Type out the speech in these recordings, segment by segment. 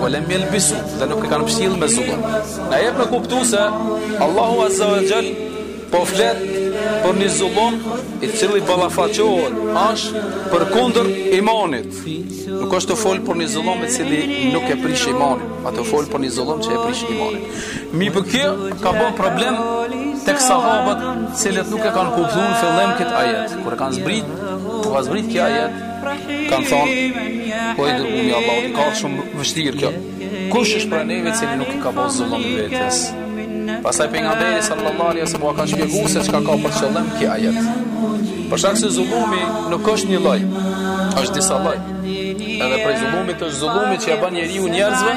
Ve lem jelbisu dhe nuk e kanë pështjell me zullum Na jep me kuptu se Allahu Azza wa Gjell po flet për një zullum i cili ballafaqohet është përkundër imanit nuk është tu folë për një zullum i cili nuk e prish imanin ama tu folë për një zullum që e prish imanin mi për kjo ka bon problem tek sahabët të cilët nuk e kanë kuptu në fillim këtë ajet kur ka zbrit kur ka zbrit ky ajet Kanë thonë, o i dërgumi i Allahut, koka shumë vështirë kjo. Kush është prej neve që nuk i ka bo zullum vetes? Pastaj Pejgamberi sallallahu alaihi wasallam u ka shpjegu se çka ka për qëllim ky ajet. Për shkak se zullumi nuk është një lloj, është disa lloj. Edhe prej zullumit është zullumi që e bën njeriu njerëzve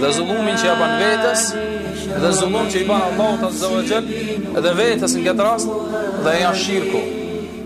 dhe zullumi që e bën vetes dhe zullumi që i bën Allahu azza wa jall dhe vetes në këtë rast dhe ai shirku.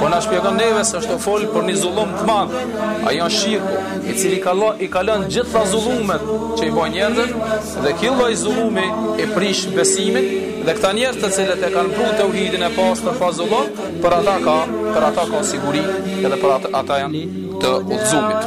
Po na shpjegon neve se është tu folë për një zullum të madh. Ai shirku, i cili kalo, i kalon gjitha zullumet që i bojnë njerëzit, dhe ky lloj zullumi e prish besimin, dhe këta njerëz të cilët e kanë pru teuhidin e pastër pa zullum, për ata ka, për ata ka siguri, edhe për ata, ata janë të udhëzumit.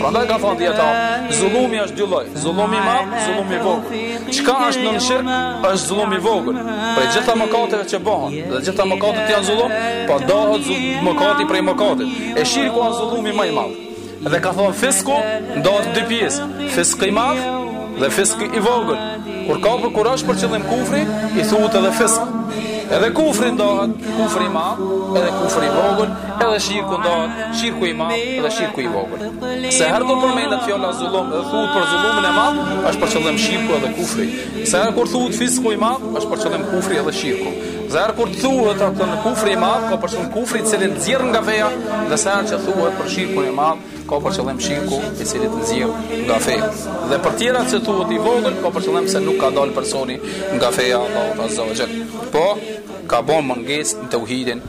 Prandaj ka thonë dijetarët, zullumi është dy lloj, zullumi i madh, zullumi i vogël. Çka është nën shirk? Është zullum i vogël. Prej gjitha mëkateve që bëhen, dhe gjitha mëkatet janë zullum, po ndahet mëkati prej mëkatit. E shirku është zullumi më i madh. Dhe ka thonë fisku ndahet dy pjesë, fisk i madh dhe fisk i vogël. Kur ka për kur është për qëllim kufri, i thuhet edhe fisk. Edhe kufri ndahet, kufri i madh, edhe kufri i vogël, Edhe shirku ndahet, shirku i madh dhe shirku i vogël. Sa herë kur përmendet fjala zullum, e thuhet për zullumin e madh, është për qëllim shirku edhe kufri. Sa herë kur thuhet fisku i madh, është për qëllim kufri edhe shirku. Sa herë kur thuhet atëherë kufri i madh, ka për qëllim kufri i cili nxjerr nga feja, dhe sa herë që thuhet për shirku i madh, ka për qëllim shirku i cili nxjerr nga feja. Dhe për tjera që thuhet i vogël, ka për qëllim se nuk ka dalë personi nga feja e Allahut Azza wa Jall. Po ka bën mungesë në tauhidin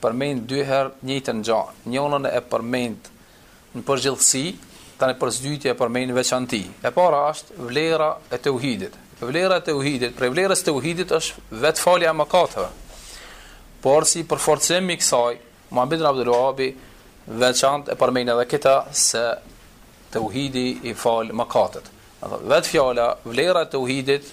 Përmend dy herë të njëjtën gjë, njënën e përmend në përgjithësi, tani për së dyti e përmend në veçanti. E para është vlera e teuhidit. Vlera e teuhidit, prej vlerës së teuhidit është vetë falja e mëkateve. Por si përforcim i kësaj, Muhammed ibn Abdul Wahhabi veçantë e përmend edhe këtë se teuhidi i fal mëkatet. Vetë fjala vlera e teuhidit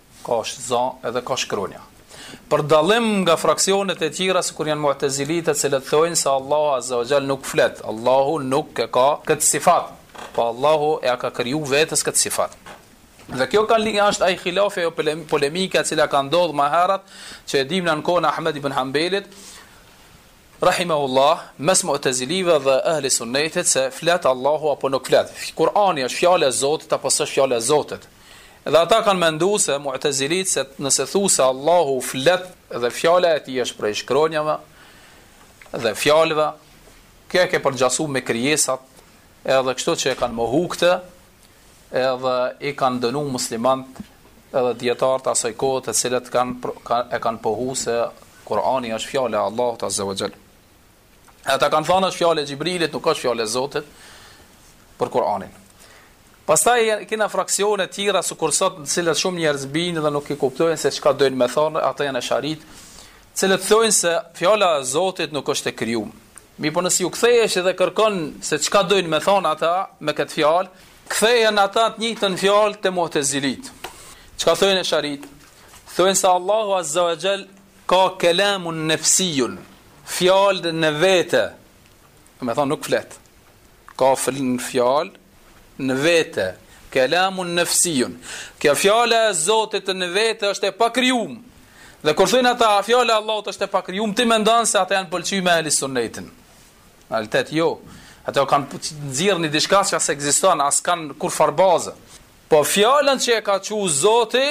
Ka edhe za edhe ka shkronja. Për dallim nga fraksionet e tjera sikur janë Mu'tezilitë të cilët thojnë se Allahu Azza wa Jall nuk flet, Allahu nuk e ka këtë sifat, po Allahu ia ka kriju vetes këtë sifat. Dhe kjo ka lind, është ai hilafi ajo polemika e cila ka ndodhur më herët, që e dimë në kohën e Ahmed ibn Hanbelit, Rahimahullah, mes Mu'tezilive dhe Ehli Sunnetit se flet Allahu apo nuk flet. Kur'ani është Fjalë e Zotit apo s'është Fjalë e Zotit. Dhe ata kanë mendu se Mu'tezilitë se nëse thu se Allahu flet dhe Fjala e Tij është prej shkronjave dhe fjalëve, kjo e ke përgjasu me krijesat edhe kështu që e kanë mohu këtë, edhe i kanë dënu muslimant edhe dijetarët e asaj kohe të cilët kanë, e kanë pohu se Kur'ani është fjala e Allahut Azze ve Xhel. E ata kanë thonë është fjala e Xhibrilit, nuk është fjala e Zotit për Kur'anin. Pastaj kena fraksione tjera sikur sot në cilët shumë njerëz binë dhe nuk i kuptojnë se çka dojnë me thonë, ata janë Esharit, cilët thojnë se fjala e Zotit nuk është e krijume. Mirëpo nëse ju kthehesh dhe kërkon se çka dojnë me thonë ata me këtë fjalë, kthehen ata te e njëjta fjalë te Mu'tezilit. Çka thonë Esharit? Thonë se Allahu Azza wa Jall ka kelamun nefsijun, fjalë në vete, me thonë nuk flet. Ka fjalë në vete, kelamun nefsijun. Kjo fjala e Zotit në vete është e pakrijume. Dhe kur thojnë ata, fjala e Allahut është e pakrijume, ti mendon se ata janë pëlqy me Ehli Sunnetin. Në realitet, jo. Ata kanë nxjerrë një diçka që as ekziston, as ka kurrfarë baze. Po fjalën që e ka çu Zoti,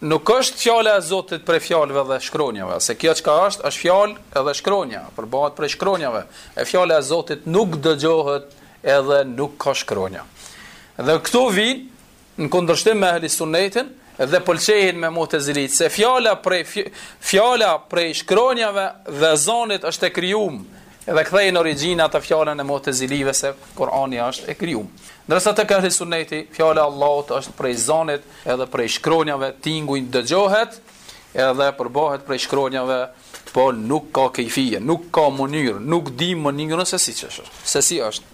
Nuk është fjala e Zotit prej fjalëve dhe shkronjave, se kjo çka është, është fjalë edhe shkronja, përbëhet prej shkronjave, e fjala e Zotit nuk dëgjohet edhe nuk ka shkronja. Dhe këtu vijnë në kundërshtim me ehli sunnetin dhe pëlqehin me mutezilit, se fjala prej fjala prej shkronjave dhe zonit është e krijume Dhe kthehen në origjinë te fjala e Mu'tazilive se Kur'ani është e krijume. Ndërsa tek Ehli Sunneti, fjala e Allahut është prej zonit edhe prej shkronjave, tinguj dëgjohet edhe përbohet prej shkronjave, po nuk ka kejfije, nuk ka mënyrë, nuk di mënyrën se si është. Se si është.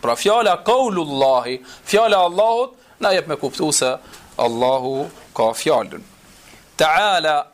Pra fjala kaulullahi, fjala e Allahut na jep me kuptu se Allahu ka fjalën. Ta'ala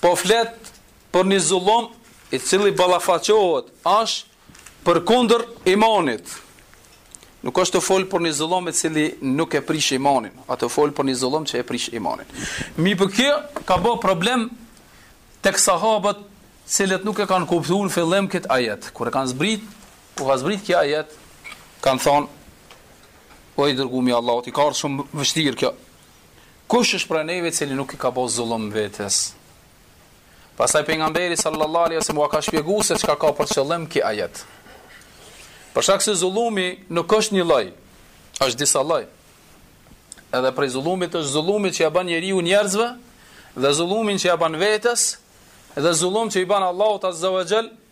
po flet për një zullum i cili ballafaqohet, është përkundër imanit. Nuk është tu folë për një zullum i cili nuk e prish imanin, a tu folë për një zullum që e prish imanin. Mirëpo kjo ka bo problem tek sahabët cilët nuk e kanë kuptu në fillim këtë ajet. Kur e kanë zbrit, kur ka zbrit ky ajet, kanë thonë, o i dërgumi i Allahut, i ka ardh shumë vështirë kjo, Kush është prej neve i cili nuk i ka bo zullum vetes? Pastaj pejgamberi sallallahu alaihi wasallam ju ka shpjegu se çka ka për qëllim ky ajet. Për shkak se zullumi nuk është një lloj, është disa lloj. Edhe prej zullumit është zullumi që ia ban njeriu njerëzve dhe zullumin që ia ban vetes dhe zullum që ia ban Allahut azza wa jall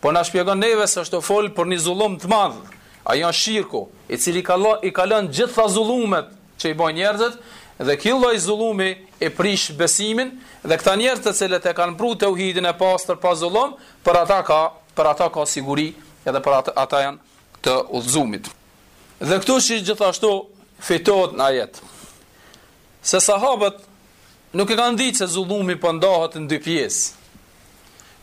Po na shpjegon neve se është tu fol për një zullum të madhë, e ai â shirku, i cili i kalën gjitha zullumet që i bojnë njerëzët, dhe ky lloj zullumi i prish besimin, dhe këta njerëzët të cilët e kanë pru teuhidin e pastër pa zullum, për ata ka, për ata ka siguri, edhe për ata, ata janë të udhëzumit. Dhe këtu gjithashtu fitohet në ajet, se sahabët nuk e kanë ditë se zullumi po ndahet në dy pjesë.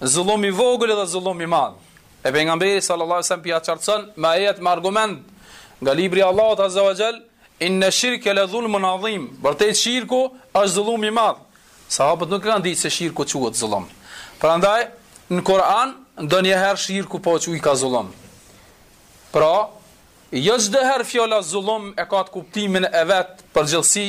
Zullum i vogël dhe zullum i madh. E pejgamberi sallallahu alajhi wasallam po ia qartëson me ajet me argument nga libri i Allahut azza wa jall inna shirka la zulmun azim. Vërtet shirku është zullum i madh. Sahabët nuk e kanë ditë se shirku quhet zullum. Prandaj në Kur'an ndonjëherë shirku po quhet ka zullum. Pra, Jo çdo herë fjala zullum e ka kuptimin e vet përgjithësi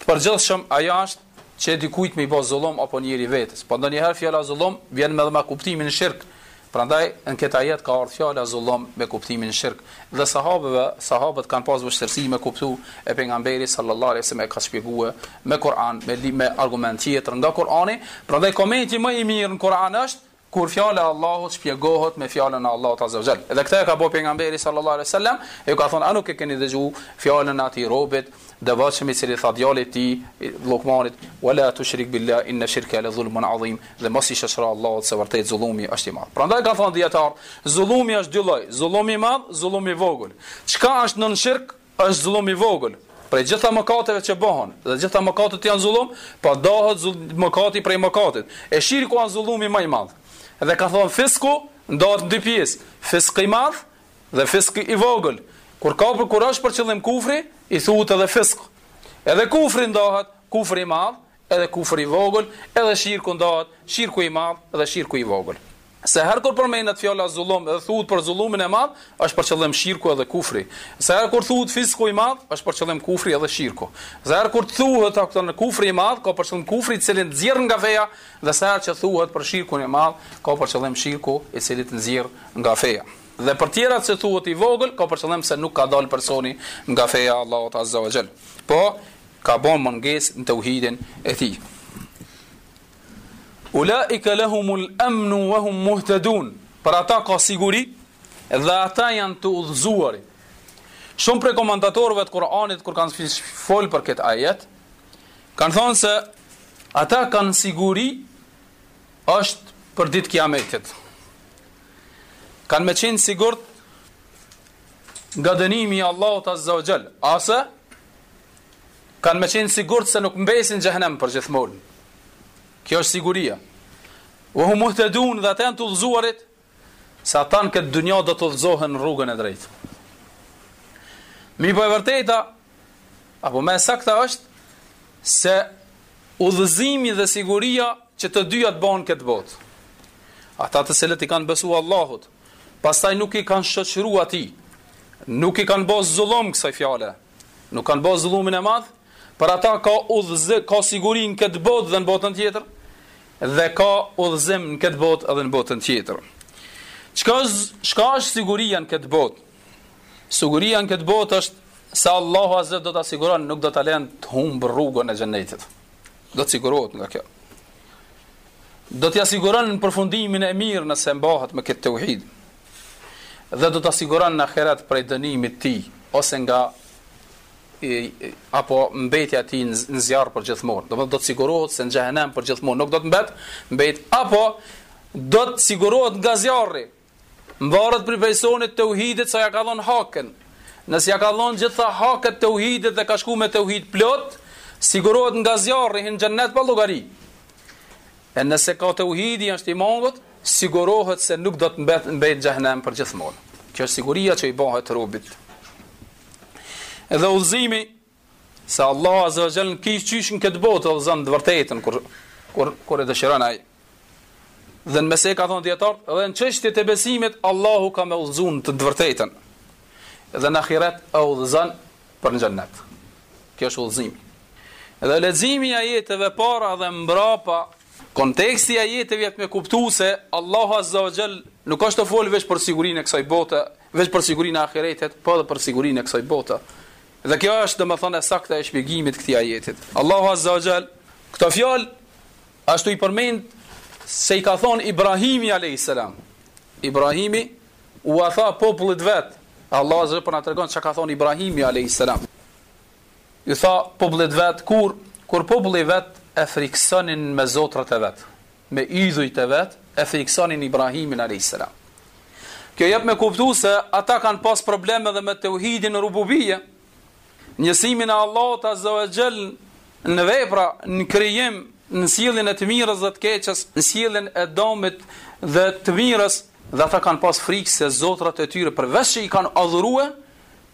të përgjithshëm ajo është që dikujt me i bë zullum apo njeri vetes. Po ndonjëherë fjala zullum vjen me domethënë kuptimin shirk. Prandaj në këtë ajet ka ardhur fjala zullum me kuptimin shirk. Dhe sahabeve, sahabët kanë pas vështirësi me kuptu e pejgamberi sallallahu alaihi wasallam e ka shpjeguar me Kur'an, me me argument tjetër nga Kur'ani, prandaj komenti më i mirë në Kur'an është Kur fjala e Allahut shpjegohet me fjalën e Allahut azza wa xhall. Dhe këtë e ka bërë pejgamberi sallallahu alaihi wasallam, ju ka thonë a nuk e keni dëgju fjalën e atij robit të devotshëm i cili i tha djalit të tij, Lukmanit, "Wa la tushrik billah inna shirka la zulmun azim", dhe mos i shoqëro Allahut, se vërtet zullumi është i madh. Prandaj ka thonë dijetarët, zullumi është dy lloj, zullum i madh, zullum i vogël. Çka është nën shirk, Është zullum i vogël. Prej gjitha mëkateve që bohen, dhe gjitha mëkatet janë zullum, po ndahet mëkati prej mëkatit. E shirku është zullumi ma i madh. Dhe ka thonë fisku ndahet në dy pjesë, fisk i madh dhe fisk i vogël. Kur ka për kur është për qëllim kufri, i thuhet edhe fisk. Edhe kufri ndahet, kufri i madh edhe kufër i vogël, edhe shirku ndahet, shirku i madh dhe shirku i vogël. Sa herë kur përmendet fjala zullum dhe thuhet për zullumin e madh, është për qëllim shirku edhe kufri. Sa herë kur thuhet fisku i madh, është për qëllim kufri edhe shirku. Sa herë kur thuhet akton kufri i madh, ka për qëllim kufri i cili nxjerr nga feja, dhe sa herë që thuhet për shirkun e madh, ka për qëllim shirku i cili të nxjerr nga feja. Dhe për tjerat që thuhet i vogël, ka për qëllim se nuk ka dalë personi nga feja e Allahut azza wa jall. Po, ka ba mungesë në teuhidin e tij. Ulaike lehumul emnu we hum muhtedun, për ata ka siguri dhe ata janë të udhëzuari. Shumë prej komentatorëve të Kur'anit, kur kanë folë për këtë ajet, kanë thonë se ata kanë siguri është për ditë t'kiametit. Kanë me qenë sigurt nga dënimi i Allahut Azza wa Jall, ase kanë me qenë sigurt se nuk mbesin n'xhehenem për gjithmonë. Kjo është siguria. Wa hum muhtadun dhe ata janë të udhëzuarit se ata në këtë dynja do të udhëzohen në rrugën e drejtë. Mirëpo e vërteta apo më e sakta është se udhëzimi dhe siguria që të dyjat bëhen n'këtë botë. Ata të cilët i kanë besuar Allahut pastaj nuk i kanë shoqëru atij, nuk i kanë bo zullum kësaj fjale, nuk kanë bo zullumin e madh, për ata ka udhëzë, ka siguri n'këtë botë dhe në botën tjetër, dhe ka udhëzim në këtë botë edhe në botën tjetër. Çka, çka është siguria në këtë botë? Siguria në këtë botë është se Allahu Azza do ta siguron, nuk do ta len të humbë rrugën e xhennetit. do të sigurohet nga kjo. Do t'ia siguron përfundimin e mirë nëse mbahet me këtë teuhid. Dhe do ta siguron në ahiret prej dënimit të tij, ose nga i, i, apo mbetja e tij në zjarr për gjithmonë. Do të sigurohet se në xhehenem për gjithmonë nuk do të mbet, mbet, apo do të sigurohet nga zjarri Mvaret prej, prej personit, teuhidit sa ia ka dhon hakën. Nëse ia ka dhon gjitha haket teuhidit dhe ka shku me teuhid t'plotë, sigurohet nga zjarri hin n'xhennet pa llogari. E nëse ka teuhidi është i mangut, sigurohet se nuk do të mbet, mbet n'xhehnem për gjithmonë. Kjo është siguria që i bëhet robit. Edhe udhëzimi Se Allahu Azza wa Jall qysh në këtë botë, e udhëzon te e vërteta kur kur kur e dëshiron ai. Dhe në mesë ka thonë dietar, dhe në çështjet e besimit Allahu ka me udhëzu te e vërteta. Dhe në ahiret e udhëzon për në xhennet. Kjo është udhëzimi. Dhe leximi i ajeteve para dhe mbrapa Konteksti i ajeteve jep me kuptu se Allahu Azza wa Jall nuk është tu fol vetëm për sigurinë e kësaj bote, vetëm për sigurinë e ahiretit, por edhe për sigurinë e kësaj bote. Dhe kjo është domethënë e sakta e shpjegimit të këtij ajeti. Allahu Azza wa Jall këto fjalë ashtu i përmend se i ka thonë Ibrahimi alayhis salam. Ibrahimi ua tha popullit vet. Allahu Azza wa Jall po na tregon çka ka thonë Ibrahimi alayhis salam. Ju tha popullit vet kur kur populli vet e friksonin me zotrat e vet. me idhujt e vet e frikësonin Ibrahimin alejhi selam. Kjo jep me kuptu se ata kanë pas problem edhe me teuhidin rububije, njësimin e Allahut azza wa jall në vepra, në krijim, në sjelljen e të mirës dhe të keqes, në sjelljen e dëmit dhe të mirës, dhe ata kanë pas frikë se zotrat e tyre përveç që i kanë adhurue,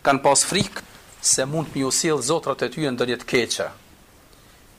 kanë pas frikë se mund të me ju sjell zotrat e tyre ndonjë të keqe.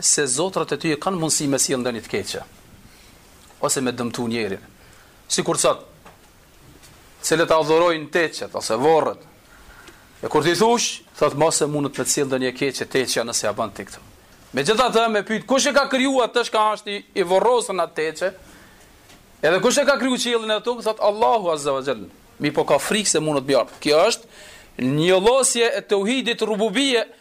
se zotrat e tyre kanë mundësi me sjellë ndonjë të keqe ose me dëmtu njerin. Sikur sot, cilët adhurojnë teqet ose vorret, e kur t'i thush, thot mos se mundet me të sjellë ndonjë keqe teqja nëse ja bën ti këtë. Megjithatë me pytë, kush e ka kriju atë çka ashtë i, i vorrosun n'atë teqe, edhe kush e ka kriju qiellin e tokën, thot Allahu azza wa jall, mirëpo ka frikë se mundët bjarë. Kjo është një losje e teuhidit rububije,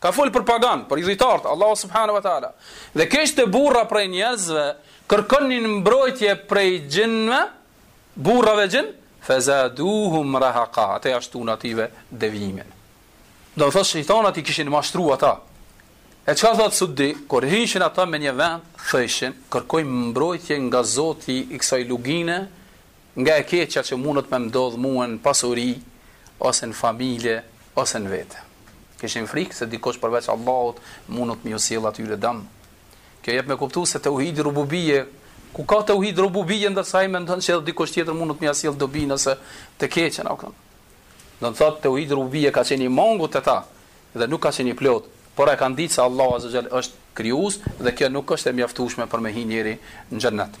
Ka fol për pagan, për idhujtarët, Allahu subhanahu wa taala. Dhe kishte burra prej njerëzve kërkonin mbrojtje prej xhinve, burrave xhin, fazaduhum rahaqa, e ua shtun atyre devijimin. Do të thotë shejtanat i kishin mashtruar ata. E çka thot Suddi, kur hishin ata me një vend, thoshin, kërkojmë mbrojtje nga Zoti i kësaj lugine, nga e keqja që mundet me më ndodhë mua në pasuri, ose në familje, ose në vete. Kishin frikë se dikush përveç Allahut mundet me ju sjellë atyre dëm. Kjo jep me kuptu se teuhidi rububije, ku ka teuhidi rububije, ndërsa ai mendon që edhe dikush tjetër mundet me ja sjellë dobinë ose të keqen, a kënë. Do të thotë teuhidi rububije ka qenë i mangut te ta, dhe nuk ka qenë i plot, por e kanë ditë se Allah azza wa jall është krijus, dhe kjo nuk është e mjaftushme për me hi njeri në xhennet.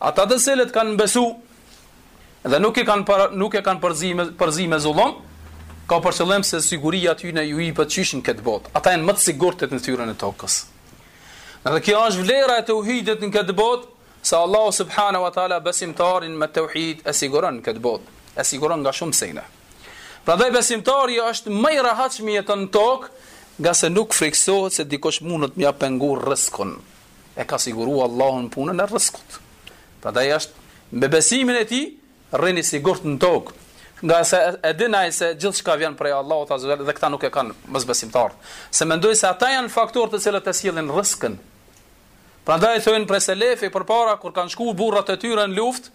Ata të cilët kanë besu dhe nuk e kanë para, nuk e kanë përzi me përzi me zullum, ka për qëllim se siguria atyre ju jepet qysh në këtë botë. Ata janë më të sigurtë në fytyrën e tokës. Dhe kjo është vlera e tauhidit në këtë botë, se Allahu subhanahu wa taala besimtarin me tauhid e siguron në këtë botë, e siguron nga shumë sene. Prandaj besimtari është më i rehatshëm jetën në tokë, ngase nuk frikësohet se dikush mundet me ja pengu rrëskun. e ka siguru Allahu në punën e rrëskut. Prandaj është me besimin e tij, rrin i sigurt në tokë, ngase e din ai se gjithçka vjen prej Allahut dhe këta nuk e kanë mosbesimtarët. Se mendojnë se ata janë faktor të cilët e sjellin rrëskun. Prandaj thojnë prej selefit përpara, kur kanë shku burrat e tyre në luft,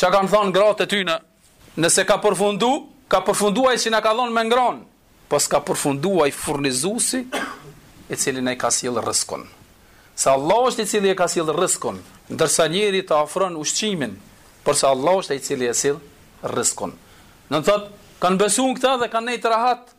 që kanë thonë gratë e tyre, Nëse ka përfundu, ka përfundu ai që na ka dhënë me ngrënë, po s'ka përfundu ai furnizuesi i cili na i ka sjellë rrëskun. Se Allahu është i cili e ka sjellë rrëskun, ndërsa njeri ta ofron ushqimin, porse Allahu është ai i cili e sjell rrëskun. Do të thotë, kanë besuar këta dhe kanë nejtë rahatë,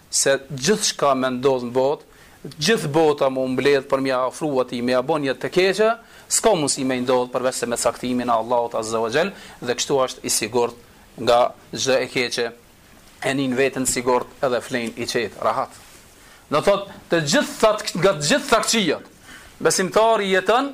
se gjithçka me ndodh n'botë, gjithë bota me u mbledh për me ja afru atij, me ja bo një të keqe, s'ka mundësi me i ndodh përveç se me caktimin e Allahut azza wa jall, dhe kështu është i sigurt nga çdo e keqe, e nin veten të sigurt edhe flen i qetë, rahat. Do thotë, të gjitha nga të gjitha t'këqijat, besimtari jeton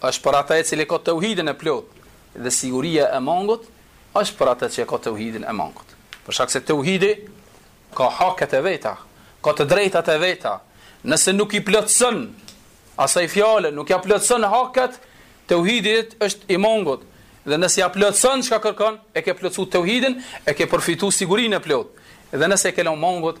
është për atë i cili ka teuhidin e plotë dhe siguria e mangut është për atë që ka teuhidin e mangut. Për shkak se teuhidi ka haket e veta, ka të drejtat e veta. Nëse nuk i plotëson asaj fjale, nuk ja plotëson haket, teuhidi është i mangut. Dhe nëse ja plotëson çka kërkon, e ke plotësuar teuhidin, e ke përfituar sigurinë e plotë. Dhe nëse e ke lënë mangut,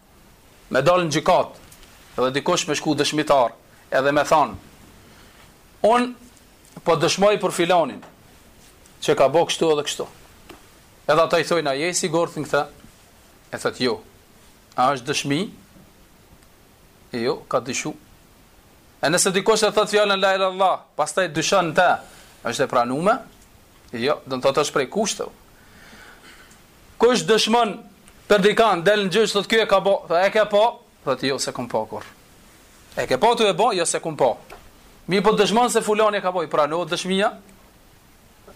me dalë në gjykatë dhe dikush me shku dëshmitar edhe me thanë, unë po dëshmoj për filanin, që ka bo kështu edhe kështu. Edhe ata i thojnë, a je i sigurt në këta? E thotë, jo. A është dëshmi? E jo, ka dyshu. E nëse dikush e thotë fjalën la ilaha illallah, pastaj dyshon n'të, a është e pranume? E jo, do me thënë është prej kushteve. Kush dëshmon për dikan, del në gjyq thotë ky e ka bë, thotë e ke pa, thotë jo s'e kam pa kurrë. E ke pa tu e bë, jo s'e kam pa. Si po dëshmon se filani e ka bë, pranohet dëshmia.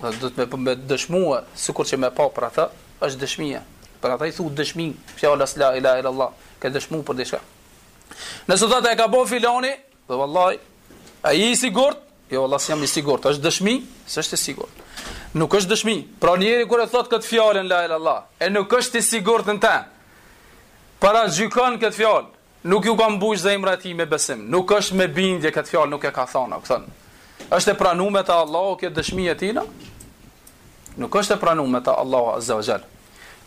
Duhet me pa, me dëshmu, sikur që me pa për atë, është dëshmia. Për atë i thu dëshmi, fjalës la ilaha illallah, ke dëshmu për diçka. Nëse thotë e ka bë filani, Po vallahi, a je i sigurt? Jo, vallaj, s'jam i sigurt. Është dëshmi? S'është i sigurt. Nuk është dëshmi. Pra njeri kur e thot këtë fjalën la ilaha illallah, e nuk është i sigurt në të. Paragjykon këtë fjalë. Nuk ju ka mbush zemra e tij me besim. Nuk është me bindje n'këtë fjalë, nuk e ka thënë, apo thon. Është e pranuar te Allahu kjo dëshmi e tijna? Nuk është e pranuar te Allahu Azza wa Jall.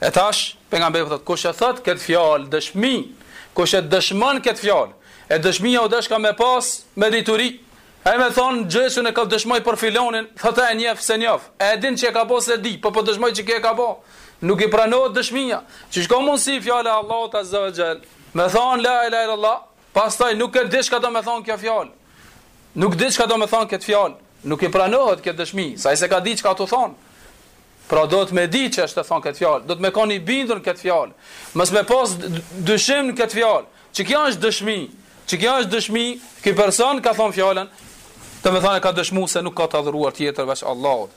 E tash pejgamberi po thotë kush e thot këtë fjalë dëshmi, kush e dëshmon këtë fjalë, e dëshmia u dashka me pas me dituri. Ai me thon unë po dëshmoj për filonin, thotë e njef s'e njef. E din çka ka bë s'e di, po po dëshmoj çka e ka bë. Nuk i pranohet dëshmia. Qysh ka mundsi fjala e Allahut Azza wa Jall. Me thon la ilaha illallah, Pastaj nuk e di çka do me thonë kjo fjalë. Nuk di çka do me thonë këtë fjalë. Nuk i pranohet këtë dëshmi, se ai s'e ka dit çka tu thonë. Pra duhet me dit çka është tu thonë këtë fjalë, duhet me kon i bindur në këtë fjalë, mos me pas dyshim në këtë fjalë, që kjo është dëshmi, që kjo është dëshmi, ky person ka thonë fjalën, do me thonë e ka dëshmu se nuk ka të adhuruar tjetër veç Allahut.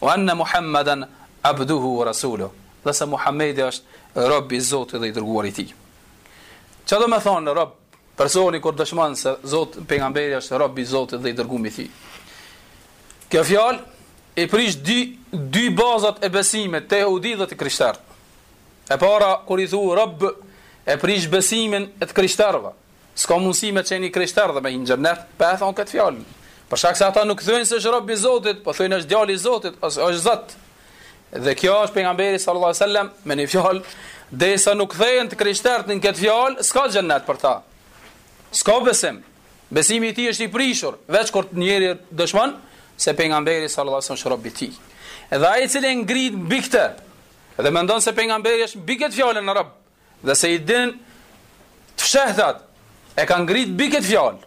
Wa anna Muhammadan abduhu wa rasuluh. Dhe se Muhammedi është robi i Zotit dhe i dërguar i tij. Çfarë domethënë rob, personi kur dëshmon se pejgamberi është rob i Zotit dhe i dërguar i tij? Kjo fjalë e prish dy dy bazat e besimit të jehudive dhe të krishterëve. E para kur i thu rob e prish besimin e të krishterëve. S'ka mundësi me qenë i krishter dhe me hi në xhennet, pa e thonë këtë fjalë. Për shkak se ata nuk thonë se është rob i Zotit, po thonë është djali i Zotit, ose është Zot. Dhe kjo është pejgamberi sallallahu alajhi wasallam me një fjalë, derisa nuk thojnë të krishtert këtë fjalë, s'ka xhennet për ta. S'ka besim. Besimi i tij është i prishur, veç kur njeri dëshmon se pejgamberi sallallahu alajhi wasallam është rob i tij. Edhe ai i cili e ngrit mbi këtë dhe mendon se pejgamberi është mbi këtë fjalën rob, Dhe se i din të fshehtat e kanë ngrit mbi këtë fjalë.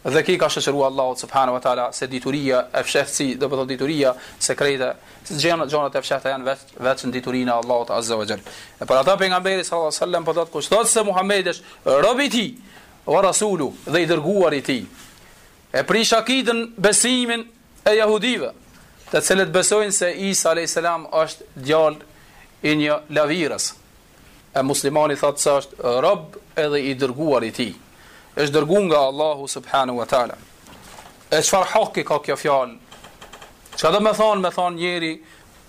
Dhe ki i ka shoqëruar Allahut subhanahu wa taala se dituria e fshehtësisë, domethënë dituria sekrete, se gjënat gjënat e fshehta janë veç veç në diturinë e Allahut azza wa jall. E për ata pejgamberi sallallahu alaihi wasallam po thotë kush thotë se Muhamedi është robi i tij, wa rasulu dhe i dërguari i tij. E prish akidën, besimin, e jehudive, të cilët besojnë se Isa alayhis salam është djalë i një lavires. E muslimani thotë se është rob edhe i dërguar i tij. Është dërguar nga Allahu subhanahu wa taala. E çfarë haki ka kjo fjalë? Çka domethënë, me thënë njeri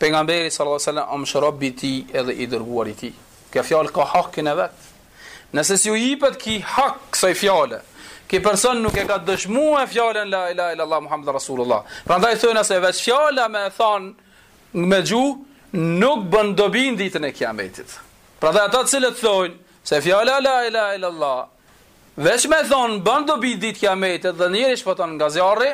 pejgamberi sallallahu alajhi wasallam është rob i tij edhe i dërguar i tij. Kjo fjalë ka hakin e vet. Nëse s'i u jipet ki hak kësaj fjale, ki person nuk e ka dëshmue fjalën la ilaha illallah Muhammed Rasulullah. Prandaj thojnë se veç fjala me e than me gjuh, nuk bën dobi ditën e kiametit. Prandaj ata të cilët thojnë se fjala la ilaha illallah, veç me e than bën dobi ditën e kiametit dhe njeri shpëton nga zjarri,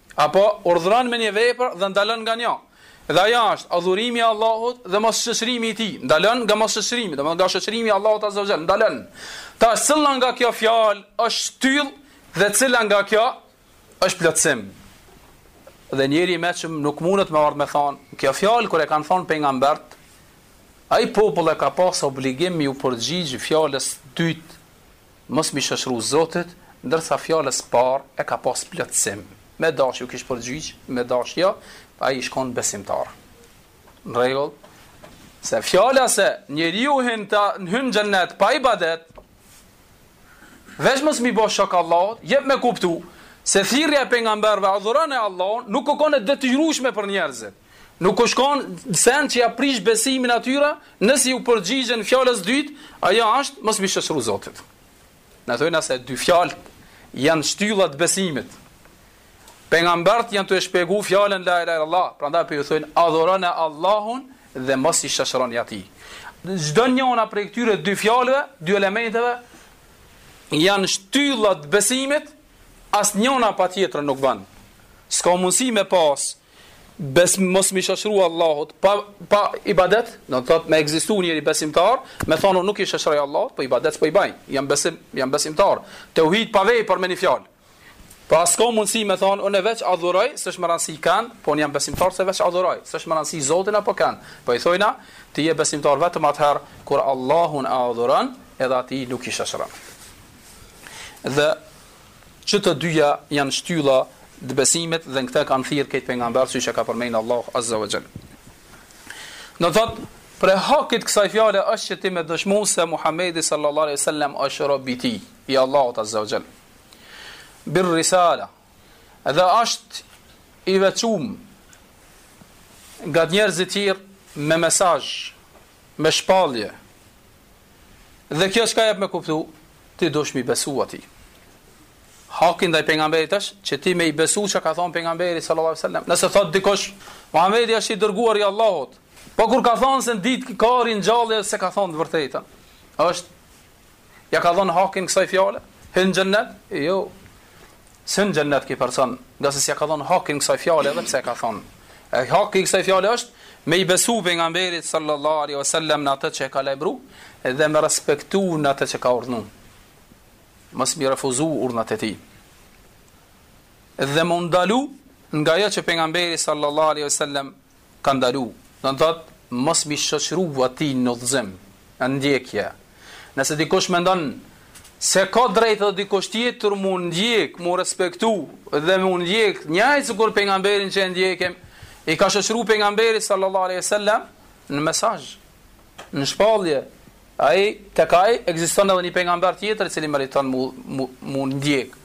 Apo, urdhëron me një vepër dhe ndalon nga një. Dhe ajo është, adhurimi i Allahut dhe mos shoqërimi i Tij. Ndalon nga mos shoqërimi, domethënë nga shoqërimi i Allahut Azza wa Jall, ndalon. Tash cila nga kjo fjalë është shtyllë dhe cila nga kjo është plotësim? Dhe njeri i mençëm nuk mundet me ardhë me thonë, kjo fjalë kur e kanë thonë pejgambert, ai popull e ka pas obligim me iu përgjigj fjalës dytë Mos m'i shoqru Zotit, ndërsa fjalës parë e ka pas plotësim. Me dasht iu kish përgjigj, me dasht jo, ai ish kon besimtar. Në rregull? Se fjala se njeriu hyn në hyn xhennet pa ibadet, veç mos m'i bë shok Allahut, jep me kuptu se thirrja e pejgamberëve adhurone Allahun, nuk ka kon e detyrueshme për njerëzit. Nuk ju ka shku në sen që jua prish besimin atyre, nëse iu përgjigjen fjalës së dytë, ajo është mos mi shoqëru Zotit. Na thojna se dy fjalë janë shtylla të besimit. Pejgamberët janë tu e shpjegu fjalën la ilahe illallah, prandaj po ju thojnë adhuronie Allahun dhe mos i shoqëroni atij. Çdo njona prej këtyre dy fjalëve, dy elementeve, janë shtylla të besimit, asnjona pa tjetrën nuk ban. S'ka mundësi me pasë, Besim mos mi shoqëru Allahut pa pa ibadet, do të thotë me ekzistuar njeri besimtar, me thonë nuk i shoqëroj Allahut, po ibadet s'po i baj. Jam besim, jam besimtar. Teuhid pa vepër me një fjalë. Po as ka mundësi me thonë unë veç adhuroj, s'është me rëndësi kan, po unë jam besimtar se veç adhuroj, s'është me rëndësi Zotin apo kan. Po i thojna, ti je besimtar vetëm atëherë kur Allahun e adhuron, edhe atij nuk i shoqëron. Dhe Që të dyja janë shtylla të besimit dhe në këtë e kanë thirrë krejt pejgamberët siç e ka përmend Allahu azza wa jall. Do thotë Prej hakit kësaj fjale është që ti me dëshmu se Muhammedi sallallahu alaihi sallam është rob i tij, i Allahut azza wa jall. Bir risala, dhe është i veçum nga njerëzit tjerë me mesazh, me shpallje, Dhe kjo çka jep me kuptu, ti duhesh mi besu atij. Haki ndaj pejgamberit është që ti me i besu çka ka thënë pejgamberi sallallahu alajhi wasallam. Nëse thot dikush, Muhamedi është i dërguar i Allahut, po kur ka thënë se ditë ka ringjallje s'e ka thënë të vërtetën. A ja ka dhënë hakin kësaj fjale? Hyn n'xhennet? Jo. S'hin në xhennet ky person, ngase s'ia ka dhënë hakin kësaj fjale edhe pse e ka thënë. E haki i kësaj fjale është me i besu pejgamberit sallallahu alaihi wasallam në atë që e ka lajmëruar dhe me respektu në atë që ka urdhëruar. Mos mi refuzu urdhnat e tij. Dhe mu ndalu nga ajo që pejgamberi sallallahu alaihi wasallam ka ndalu, do të thotë mos mi shoqëru atij në udhëzim, në ndjekje. Nëse dikush mendon se ka drejtë dhe dikush tjetër mu ndjek, mu respektu dhe mu ndjek, njëjtë sikur pejgamberin që e ndjekim, i ka shoqëru pejgamberit sallallahu aleyhi sallam në mesazh. Në shpallje, ai tek ai ekziston edhe një pejgamber tjetër i cili meriton mu mu, mu ndjek.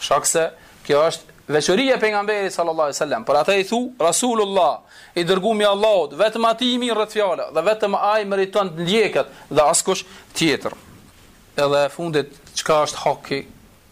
Shkak se kjo është veçoria e pejgamberit sallallahu alajhi wasallam. Për ata i thu Rasulullah, i dërguar i Allahut, vetëm atij i merret fjala dhe vetëm ai meriton të ndjeket dhe askush tjetër. Edhe e fundit, çka është haki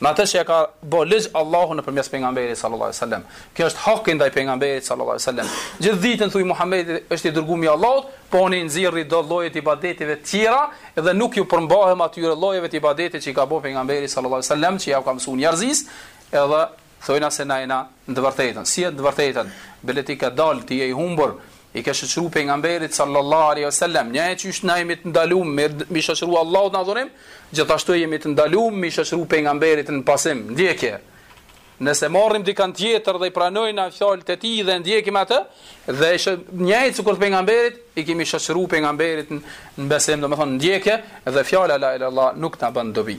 Me atë që e ka bo ligj Allahu nëpërmes Pejgamberit sallallahu alejhi ve sellem. Kjo është haki ndaj Pejgamberit sallallahu alejhi ve sellem. Gjithë ditën thuj Muhamedi është i dërgum i Allahut, po unë i nxerri do lloje të ibadeteve të tjera dhe nuk iu përmbahem atyre llojeve të ibadetit që i ka bo Pejgamberi sallallahu alejhi ve sellem që ia ka mësu njerëzisë, edhe thojna se na jena në të vërtetën. Si je n'të vërtetën? Bile ti ke dalë, ti je i humbur, I ke shoqëru pejgamberit sallallahu alaihi wasallam, nji qysh na jemi të ndaluar me i shoqëru Allahut në adhurim, gjithashtu jemi të ndaluar me i shoqëru pejgamberit në pasim, ndjekje. Nëse marrim dikënd tjetër dhe i pranojmë na fjalët e tij dhe ndjekim atë, dhe është një sikur pejgamberit, i kemi shoqëru pejgamberit në besim, domethënë ndjekje dhe fjala la ilaha illallah nuk na bën dobi.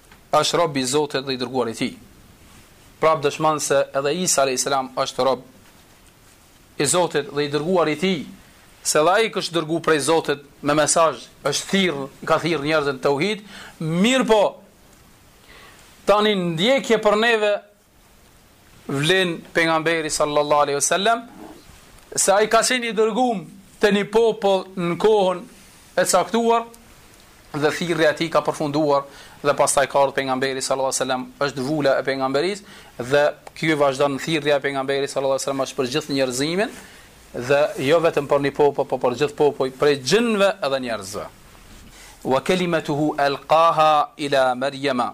është rob i Zotit dhe i dërguar i Tij. Prap dëshmon se edhe Isa alayhis salam është rob i Zotit dhe i dërguar i Tij, se dhe ai është dërgu prej Zotit me mesazh, është thirr, ka thirr njerëzit n'tauhid, mirëpo tani ndjekje për neve vlen pejgamberi sallallahu alaihi wasallam se ai ka qenë i dërgum te një popull në kohën e caktuar dhe thirrja e tij ka përfunduar dhe pastaj ka ardhur pejgamberi sallallahu alaihi wasallam është vula e pejgamberisë dhe kjo vazhdon thirrja e pejgamberit sallallahu alaihi wasallam është për gjithë njerëzimin dhe jo vetëm për një popull por për gjithë popull prej xhinve edhe njerëzve wa kalimatuhu alqaha ila maryama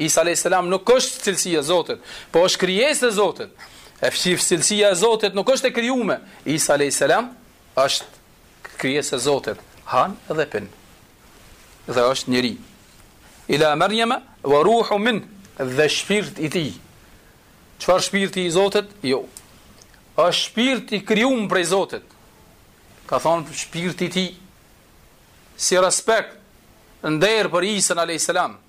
Isa alejhi selam nuk është cilësi e Zotit, po është krijesë e Zotit. E pse, cilësia e Zotit nuk është e krijuar. Isa alejhi selam është krijesë e Zotit, han dhe pin. Dhe është njeri. Ila Maryam wa ruhu min dhe shpirt i tij. Çfarë shpirti i Zotit? Jo. Është shpirt i krijuar prej Zotit. Ka thonë shpirti i tij si respekt, nder për Isa alejhi selam.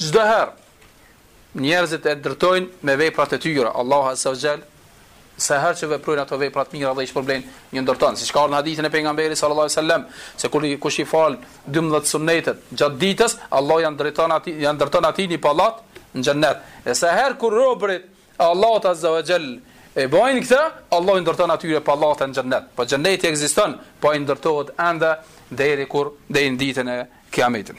Çdo herë njerëzit e ndërtojnë me veprat e tyre, Allahu Azza wa Jall, sa herë që veprojnë ato vepra të mira dhe i shpërblen, i ndërton, siç ka në hadithin e pejgamberit sallallahu alajhi wasallam, se kurkush i fal 12 sunnetet gjatë ditës, Allahu ia ndërton atij, ia ndërton atij një pallat në xhennet. E sa herë kur robërit e Allahut Azza wa Jall e bëjnë këtë, Allahu i ndërton atyre pallate në xhennet. Po xhenneti ekziston, po i ndërtohet ende deri kur deri në ditën e Kiametit.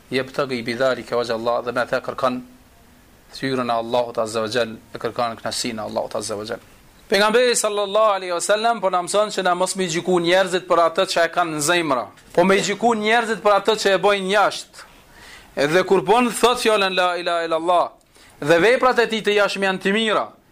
Jebtagi bi dhalike wajha Allah dhe me të kërkon fytyrën e Allahut azza wa jall, e kërkon kënaqësinë e Allahut azza wa jall. Pejgamberi sallallahu alaihi wasallam po na mëson që na mos me i gjyku njerëzit për atë që e kanë në zemra, po me i gjyku njerëzit për atë që e bëjnë jashtë. Edhe kur bën thotë fjalën la ilaha illallah dhe veprat e tij të jashtme janë të mira,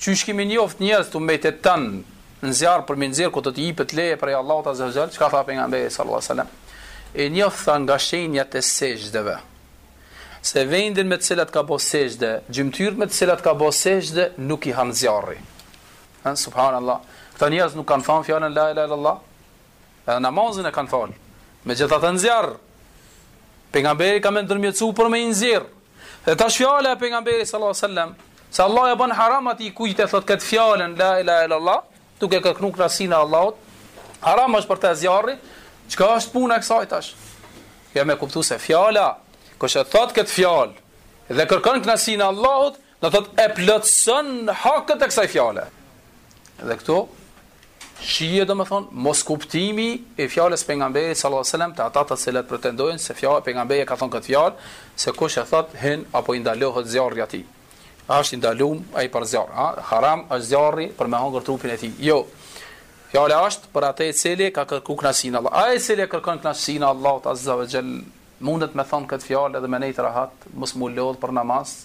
Qysh ki me i njoft njerëz të ummetit tand në zjarr për mi nxjerr ku do të jipet leje prej Allahut azza wa xhel, çka tha pejgamberi sallallahu alajhi wasallam? I njoh tha nga shenjat e sexhdeve. Se vendin me të cilat ka bë sexhde, gjymtyrët me të cilat ka bë sexhde nuk i han zjarri. Subhanallah. Këta njerëz e kanë thënë fjalën la ilaha illallah. Edhe namazin e kan fal. Megjithatë në zjarr. Pejgamberi ka me ndërmjetësu për me i nxjerr. Dhe tash fjala e pejgamberit sallallahu alaihi wasallam, se Allah e bën haram atij kush e thot këtë fjalën la ilaha illa allah, duke kërku kënaqësinë e Allahut, haram është për të zjarri, çka është puna e kësaj tash? Ja me kuptu se fjala, kush e thot këtë fjalë dhe kërkon kënaqësinë e Allahut, Do të thotë e plotëson haket e kësaj fjale. Dhe këtu shihet domethën moskuptimi i fjalës pejgamberit sallallahu alajhi wasallam te ata të cilët pretendojnë se fjala pejgamberi ka thonë këtë fjalë se kush e thot hyn apo i ndalohet zjarri atij. A është i ndalum ai për zjarr, a haram është zjarri për me hangër trupin e tij. Jo. Fjala është për atë i cili ka kërku kënaqësinë e Allahut. Ai i cili kërkon kënaqësinë e Allahut azza wa jall mundet me thon këtë fjalë edhe me nejt rahat, mos mu lodh për namaz,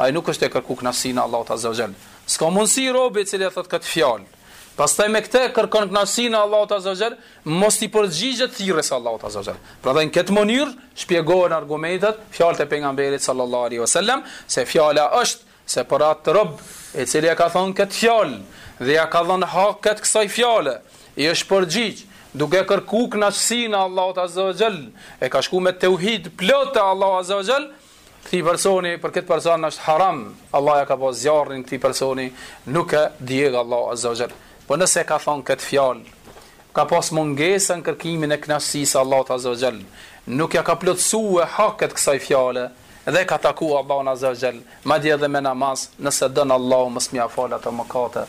Ai nuk është tu e kërku kënaqësinë e Allahut azza wa xhel. S'ka mundësi robi i cili e thotë këtë fjalë, pastaj me këtë e kërkon kënaqësinë e Allahut azza wa xhel, mos t'i përgjigjet thirrjes së Allahut azza wa xhel. Prandaj në këtë mënyrë shpjegohen argumentet, fjalët e pejgamberit sallallahu alaihi wasallam, se fjala është se për atë rob i cili e ka thënë këtë fjalë dhe ja ka dhënë haket kësaj fjale, i është përgjigj duke kërku kënaqësinë e Allahut azza wa xhel, e ka shku me tauhid plot te Allahu azza wa xhel, Këtij personi për këtë person është haram, Allah ja ka bërë zjarrin këtij personi, nuk e djeg Allahu azza wa jall. Po nëse ka thon këtë fjalë, ka pas mungesa në kërkimin e kënaqësisë së Allahut azza wa jall, nuk ja ka plotësu haket kësaj fjale dhe e ka taku Allahun azza wa jall, madje edhe me namaz, nëse don Allahu mos me ia fal ato mëkate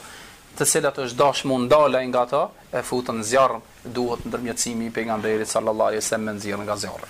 të cilat është dashtë mu ndal ai nga to, e fut në zjarr, duhet ndërmjetësimi i pejgamberit sallallahu alejhi ve sellem me nxjerr nga zjarri.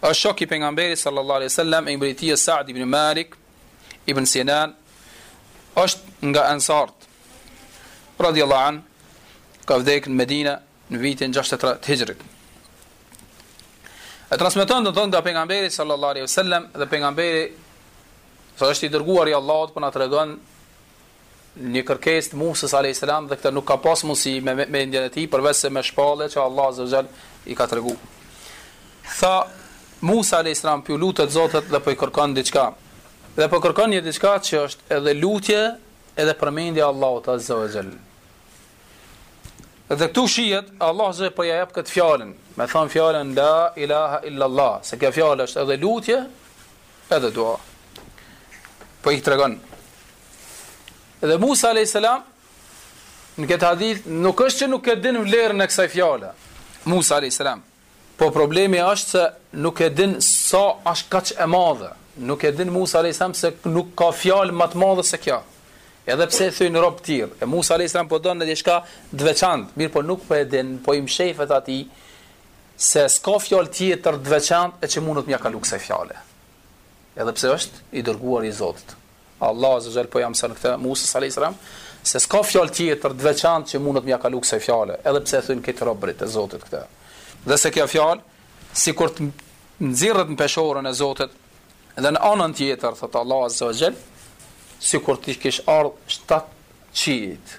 Është shok i pejgamberit sallallahu alaihi wasallam emri i tij Sa'd ibn Malik ibn Sinan është nga Ensarët. Radiallahu an ka vdekë në Medinë në vitin 63 të Hijrit. E transmeton do të thotë nga pejgamberi sallallahu alaihi wasallam dhe pejgamberi se është i dërguar i Allahut po na tregon një kërkesë të Musës alejhi selam dhe këtë nuk ka pas mundësi me e dijt e tij përveçse me shpallje që Allahu azza wa jall i ka treguar. Tha Musa alejhi selam po i lutet Zotit dhe po i kërkon diçka. Dhe po kërkon një diçka që është edhe lutje edhe përmendje Allahut azza wa jall. Dhe këtu shihet Allahu azza po ja jep këtë fjalën, me thon fjalën la ilaha illa allah, se kjo fjalë është edhe lutje Edhe dua. Po i tregon. Dhe Musa alayhis salam në këtë hadith nuk është që nuk e din vlerën e kësaj fjale. Musa alayhis salam. Po problemi është se nuk e din sa është kaq e madhe. Nuk e din Musa alayhis salam se nuk ka fjalë më të madhe se kjo. Edhe pse e thonë robt tjerë, e Musa alayhis salam po don diçka të veçantë, mirëpo nuk po e din, po i mshefet atij se s'ka fjalë tjetër të veçantë e që mundet m'ia kalu kësaj fjale. Edhe pse është i dërguari i Zotit. Allah azza xal po ia mëson këtë Musa alayhis salam se s'ka fjalë tjetër të veçantë që mundet m'ia kalu kësaj fjale, edhe pse e thonë këtë robrit e Zotit këtë. Dhe se kjo fjalë sikur të nxirret në peshorën e Zotit dhe në anën tjetër thot Allah azza xal sikur t'i kish ardh 7 qiejt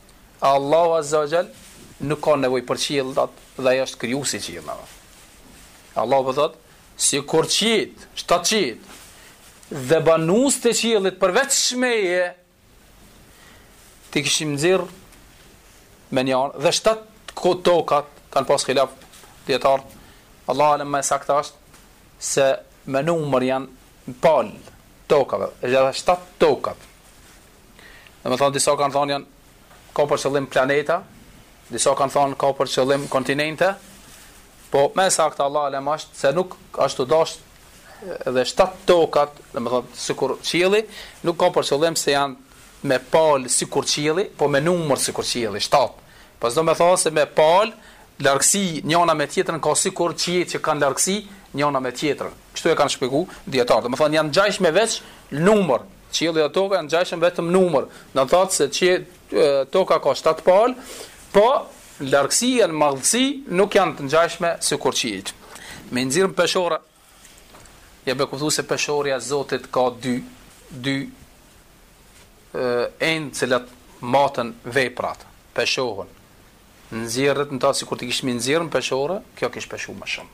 Allahu Azza wa Jall nuk ka nevojë për qiellin dhe ai është krijuesi i qiellit. Allahu po thotë, sikur qiet, shtat qiet dhe banuesit e qiellit përveç meje t'i kishim nxjerr në një anë dhe shtat tokat kanë pas khilaf dijetarët. Allahu alem më e sakta është se me numër janë pal tokave, edhe shtat tokat Domethënë, disa kanë thonë janë ka për qëllim planeta, disa kanë thonë ka për qëllim kontinente, po më e sakta Allah alem është, se nuk është të gjashtë dhe shtatë tokat, domethënë, sikur qielli, nuk ka për qëllim se janë me palë sikur qielli, po me numër sikur qielli, shtatë. Po s'do me thonë se me palë, largësi njona me tjetrën, ka sikur qielli që kanë largësi njona me tjetrën. Kështu e kanë shpjegu dijetarët. Domethënë, janë ngjajshme veç numër, Qielli dhe toka janë ngjashëm vetëm numër, do të thotë se që toka ka 7 palë, po largësia e madhësia nuk janë të ngjashme sikur qiejt. Me nxjerr në peshore, na jep me kuptu se peshorja e Zotit ka dy, dy enë në të cilat maten veprat, peshohen, nxirret në ta sikur të kish me nxjerr në peshore, kjo kish peshu më shumë.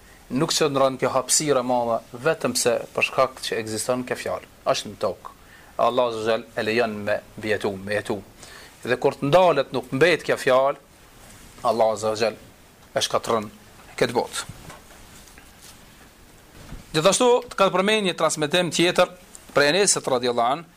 Nuk qëndron kjo hapësirë e madhe vetëm se për shkak që ekziston kjo fjalë. Është në tokë. E Allahu azza wa xhel e lejon me mbijetu, me jetu. Dhe kur të ndalet nuk mbet kjo fjalë, Allahu azza wa xhel e shkatërron këtë botë. Gjithashtu ka përmend një transmetim tjetër prej Enesit radhiyallahu anhu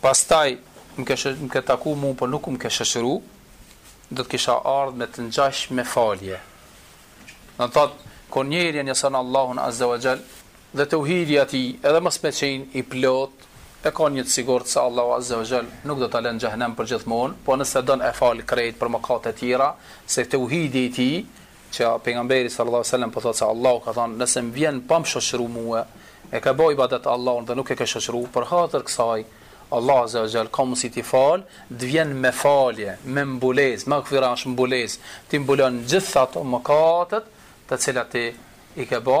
Pastaj më ke taku mu po nuk më ke shoqëru, do të kisha ardhë me të ngjashme falje. Do të thotë, kur njeri e njëson Allahun Azza wa Jall dhe teuhidi i tij, edhe mos me qenë i plotë, e ka një të sigurtë se Allahu Azza wa Jall nuk do ta lënë në xhehenem përgjithmonë, po nëse don e fal krejt për mëkatet e tjera, se teuhidi i tij, Qe pejgamberi sallallahu alaihi wasallam po thotë se Allahu ka thënë, nëse më vjen pa më shoqëru mua, e ke bë ibadet Allahun dhe nuk e ke shoqëru, për hatër kësaj, Allah azza wa jall ka mundësi t'i fal, të vjen me falje, me mbulesë, maghfira është mbulesë, t'i mbulon gjithë ato mëkatet të cilat ti i ke bë,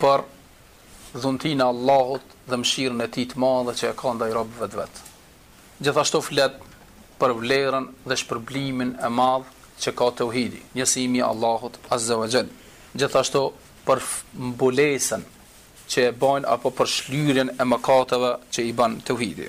për dhuntinë e Allahut dhe mëshirën e Tij të madhe që e ka ndaj robëve të Vet. Gjithashtu flet për vlerën dhe shpërblimin e madh që ka teuhidi, njësimi i Allahut azza wa jall. Gjithashtu për mbulesën që e bën apo për shlyrjen e mëkateve që i bën teuhidi.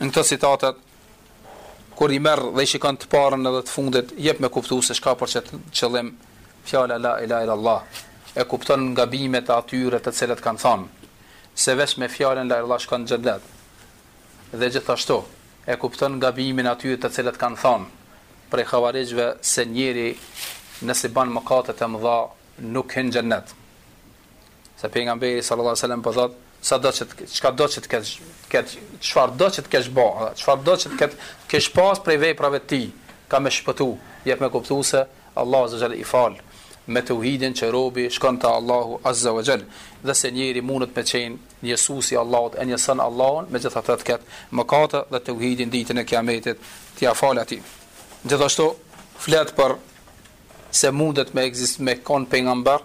Në këto citate, kur i merr dhe i shikon të parën edhe të fundit, jep me kuptu se çka për qëllim fjala la ilahe illallah, e kupton gabimet e atyre të cilët kanë thonë, se veç me fjalën la ilahe shkon xhenet, dhe gjithashtu, e kupton gabimin e atyre të cilët kanë thonë, prej havarixhve se njeri nëse i ban mëkatet e mëdha nuk hin xhenet. Se pejgamberi sallallahu alajhi wasallam po thotë, sado që çkado që të kesh, të kesh çfarëdo që të kesh bë, çfarëdo që të kesh, të kesh pas prej veprave të tij, ka me shpëtu, jep me kuptu se Allah azza wa jall i fal me teuhidin që robi shkon te Allahu azza wa jall dhe se njeri mundet me qenë njësues i Allahut e njëson Allahun megjithatë të ketë mëkate dhe teuhidi ditën e kiametit t'ia falë atij gjithashtu flet për se mundet me ekzist, me kon pejgamber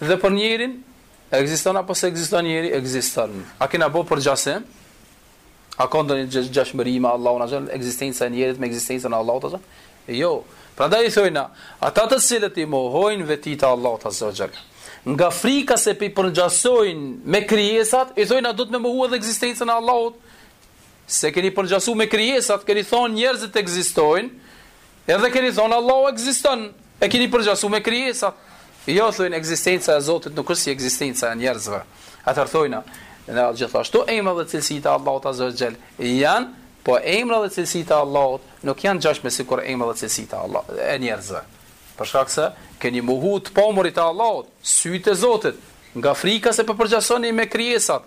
Dhe për njerin, ekziston apo s'ekziston njeri, ekziston. A kena bo përngjasim? A ka ndonjë ngjashmëri me Allahun azza wa jall, ekzistenca e njerit me ekzistencën e Allahut azza wa jall? Jo. Pra nda i thojna, ata të cilët i mohojnë vetitë e Allahut azza wa jall, nga frika se po i përngjasojnë me krijesat, i thojna duhet me mohu edhe ekzistencën e Allahut, Se keni përngjasu me krijesat, keni thonë njerëzit ekzistojnë, edhe keni thonë Allahu ekziston, e keni përngjasu me krijesat. Jo thonë ekzistenca e Zotit nuk është si ekzistenca e njerëzve. Atëherë thojna, edhe gjithashtu emrat dhe cilësitë e Allahut azza wa jall janë, po emrat dhe cilësitë e Allahut nuk janë të ngjashme sikur emrat dhe cilësitë e Allah e njerëzve. Për shkak se keni mohu të pamurit e Allahut, sytë e Zotit, nga frika se po përngjasoni me krijesat.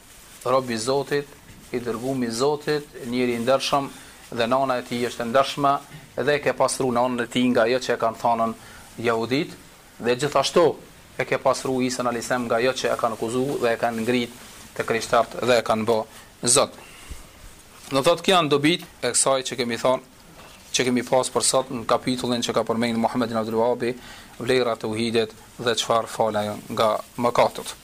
rob i Zotit, i dërguar i Zotit, njeri i ndershëm dhe nana e tij është e ndershme dhe e ke pastru nanën e tij nga ajo që e kanë thanë jahuditë dhe gjithashtu e ke pastru Isën alejhi selam nga ajo që e kanë akuzu dhe e kanë ngrit të krishterët dhe e kanë bë Zot. Domethënë këto janë dobitë e kësaj që kemi thonë që kemi pas për sot në kapitullin që ka përmendur Muhammed ibn Abdul Wahabi, vlera e teuhidit dhe çfarë fal ai nga mëkatet.